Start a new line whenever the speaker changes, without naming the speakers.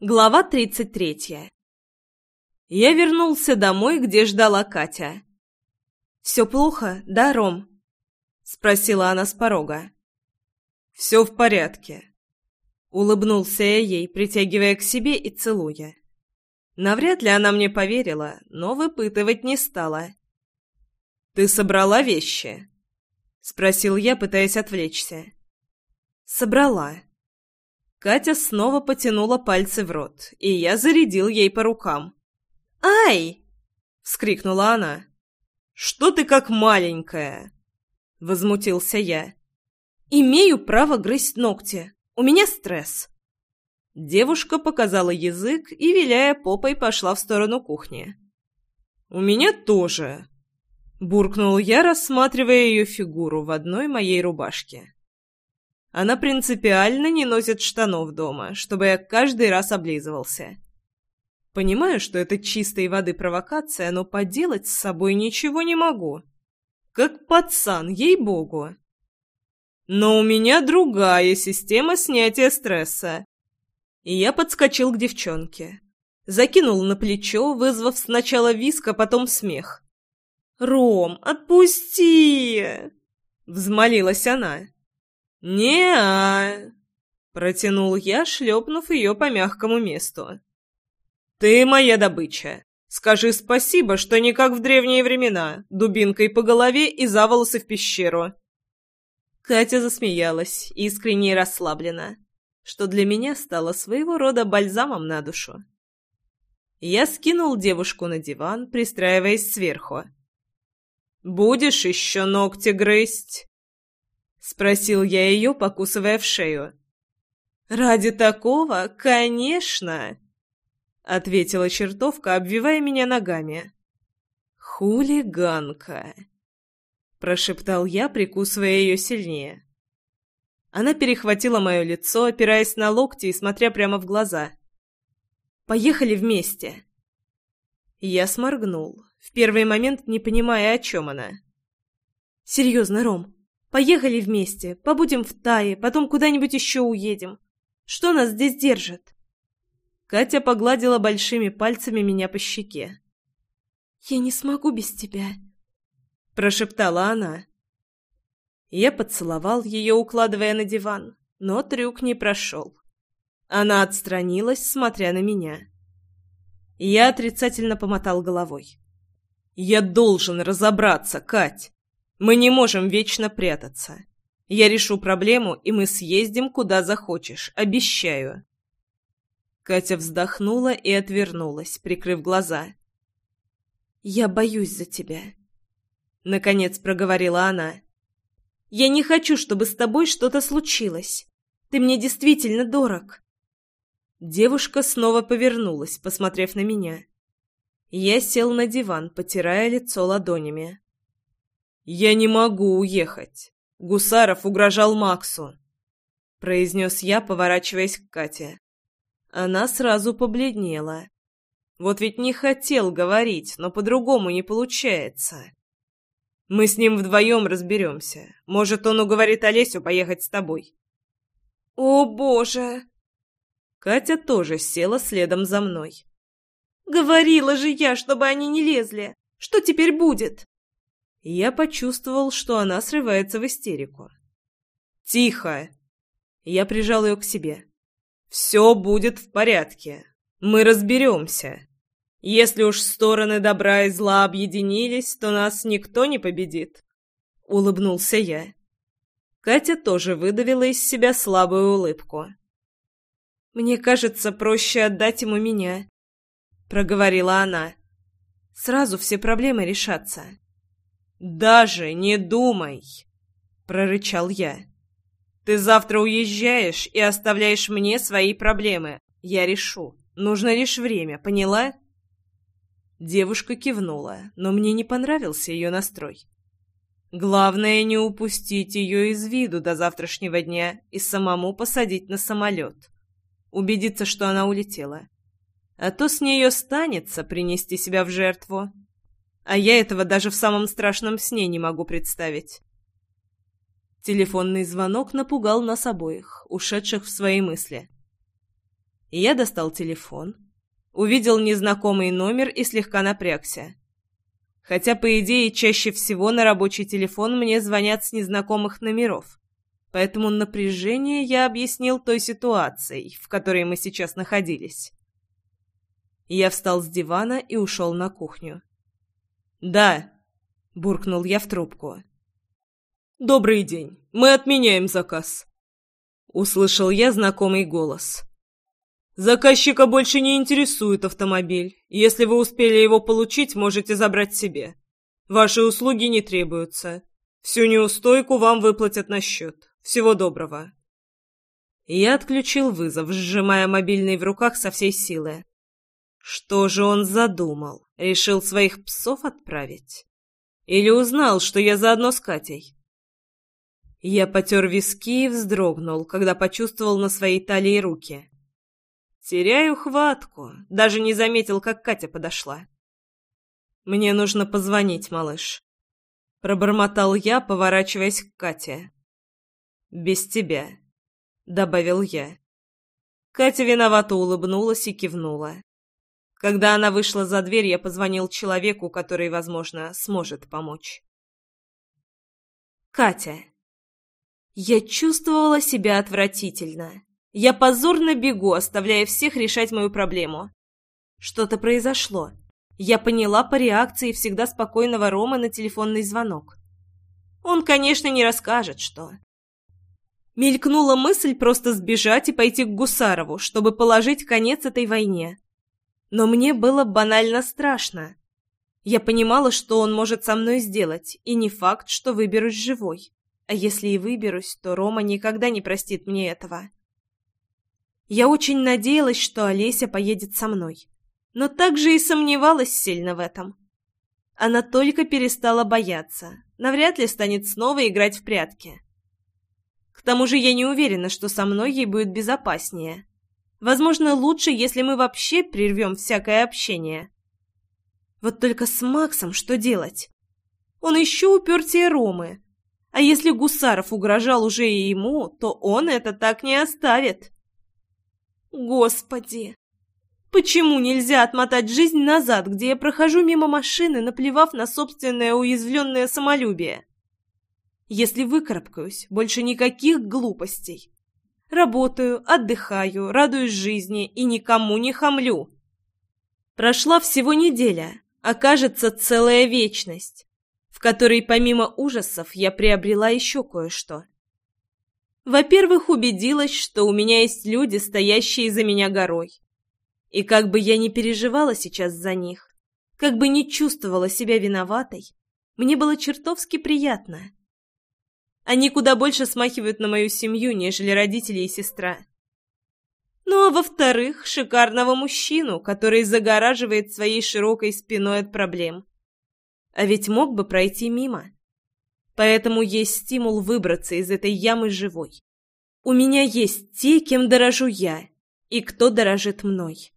Глава тридцать третья. Я вернулся домой, где ждала Катя. «Все плохо, да, Ром?» — спросила она с порога.
«Все в порядке», —
улыбнулся я ей, притягивая к себе и целуя. Навряд ли она мне поверила, но выпытывать не стала.
«Ты собрала вещи?»
— спросил я, пытаясь отвлечься. «Собрала». Катя снова потянула пальцы в рот, и я зарядил ей по рукам. «Ай!» — вскрикнула она.
«Что ты как маленькая?» — возмутился я.
«Имею право грызть ногти. У меня стресс». Девушка показала язык и, виляя попой, пошла в сторону кухни.
«У меня тоже», — буркнул я, рассматривая ее фигуру в одной моей рубашке. Она принципиально не носит штанов дома, чтобы я каждый раз облизывался. Понимаю, что это чистой воды провокация, но поделать с собой ничего не могу. Как пацан, ей-богу. Но у меня другая система снятия стресса. И я подскочил к девчонке. Закинул на плечо, вызвав сначала виск, а потом смех. «Ром, отпусти!» — взмолилась она не протянул я, шлепнув ее по мягкому месту. «Ты моя добыча. Скажи спасибо, что не как в древние времена, дубинкой по голове и за волосы в пещеру». Катя засмеялась, искренне и расслабленно, что для меня стало своего рода бальзамом на душу. Я скинул девушку на диван, пристраиваясь сверху. «Будешь еще ногти грызть?» — спросил я ее, покусывая в шею. «Ради такого, конечно!» — ответила чертовка, обвивая меня ногами. «Хулиганка!» — прошептал я, прикусывая ее сильнее. Она перехватила мое лицо, опираясь на локти и смотря прямо в глаза. «Поехали вместе!» Я сморгнул, в первый момент не понимая, о чем она. «Серьезно, Ром, Поехали вместе, побудем в Тае, потом куда-нибудь еще уедем. Что нас здесь держит?» Катя погладила большими пальцами меня по щеке. «Я не смогу без тебя», — прошептала она. Я поцеловал ее, укладывая на диван, но трюк не прошел. Она отстранилась, смотря на меня. Я отрицательно помотал головой. «Я должен разобраться, Кать!» Мы не можем вечно прятаться. Я решу проблему, и мы съездим, куда захочешь, обещаю». Катя вздохнула и отвернулась, прикрыв глаза. «Я боюсь за тебя», — наконец проговорила она. «Я не хочу, чтобы с тобой что-то случилось. Ты мне действительно дорог». Девушка снова повернулась, посмотрев на меня. Я сел на диван, потирая лицо ладонями. «Я не могу уехать. Гусаров угрожал Максу», — произнес я, поворачиваясь к Кате. Она сразу побледнела. Вот ведь не хотел говорить, но по-другому не получается. Мы с ним вдвоем разберемся. Может, он уговорит Олесю поехать с тобой. О, боже! Катя тоже села следом за мной. Говорила же я, чтобы они не лезли. Что теперь будет? Я почувствовал, что она срывается в истерику. «Тихо!» Я прижал ее к себе. «Все будет в порядке. Мы разберемся. Если уж стороны добра и зла объединились, то нас никто не победит». Улыбнулся я. Катя тоже выдавила из себя слабую улыбку. «Мне кажется, проще отдать ему меня», — проговорила она. «Сразу все проблемы решатся». «Даже не думай!» — прорычал я. «Ты завтра уезжаешь и оставляешь мне свои проблемы. Я решу. Нужно лишь время, поняла?» Девушка кивнула, но мне не понравился ее настрой. Главное не упустить ее из виду до завтрашнего дня и самому посадить на самолет. Убедиться, что она улетела. А то с нее станется принести себя в жертву. А я этого даже в самом страшном сне не могу представить. Телефонный звонок напугал нас обоих, ушедших в свои мысли. Я достал телефон, увидел незнакомый номер и слегка напрягся. Хотя, по идее, чаще всего на рабочий телефон мне звонят с незнакомых номеров. Поэтому напряжение я объяснил той ситуацией, в которой мы сейчас находились. Я встал с дивана и ушел на кухню. «Да», — буркнул я в трубку. «Добрый день. Мы отменяем заказ», — услышал я знакомый голос. «Заказчика больше не интересует автомобиль. Если вы успели его получить, можете забрать себе. Ваши услуги не требуются. Всю неустойку вам выплатят на счет. Всего доброго». Я отключил вызов, сжимая мобильный в руках со всей силы. Что же он задумал? Решил своих псов отправить? Или узнал, что я заодно с Катей? Я потер виски и вздрогнул, когда почувствовал на своей талии руки. Теряю хватку, даже не заметил, как Катя подошла. «Мне нужно позвонить, малыш», — пробормотал я, поворачиваясь к Кате. «Без тебя», — добавил я. Катя виновато улыбнулась и кивнула. Когда она вышла за дверь, я позвонил человеку, который, возможно, сможет помочь. Катя. Я чувствовала себя отвратительно. Я позорно бегу, оставляя всех решать мою проблему. Что-то произошло. Я поняла по реакции всегда спокойного Ромы на телефонный звонок. Он, конечно, не расскажет, что. Мелькнула мысль просто сбежать и пойти к Гусарову, чтобы положить конец этой войне. Но мне было банально страшно. Я понимала, что он может со мной сделать, и не факт, что выберусь живой. А если и выберусь, то Рома никогда не простит мне этого. Я очень надеялась, что Олеся поедет со мной. Но также и сомневалась сильно в этом. Она только перестала бояться. Навряд ли станет снова играть в прятки. К тому же я не уверена, что со мной ей будет безопаснее. Возможно, лучше, если мы вообще прервем всякое общение. Вот только с Максом что делать? Он еще упертие Ромы. А если Гусаров угрожал уже и ему, то он это так не оставит. Господи! Почему нельзя отмотать жизнь назад, где я прохожу мимо машины, наплевав на собственное уязвленное самолюбие? Если выкарабкаюсь, больше никаких глупостей. Работаю, отдыхаю, радуюсь жизни и никому не хамлю. Прошла всего неделя, а кажется целая вечность, в которой помимо ужасов я приобрела еще кое-что. Во-первых, убедилась, что у меня есть люди, стоящие за меня горой. И как бы я ни переживала сейчас за них, как бы не чувствовала себя виноватой, мне было чертовски приятно — они куда больше смахивают на мою семью, нежели родители и сестра. Ну а во-вторых, шикарного мужчину, который загораживает своей широкой спиной от проблем. А ведь мог бы пройти мимо. Поэтому есть стимул выбраться из этой ямы живой. У меня есть те, кем дорожу я, и кто дорожит мной.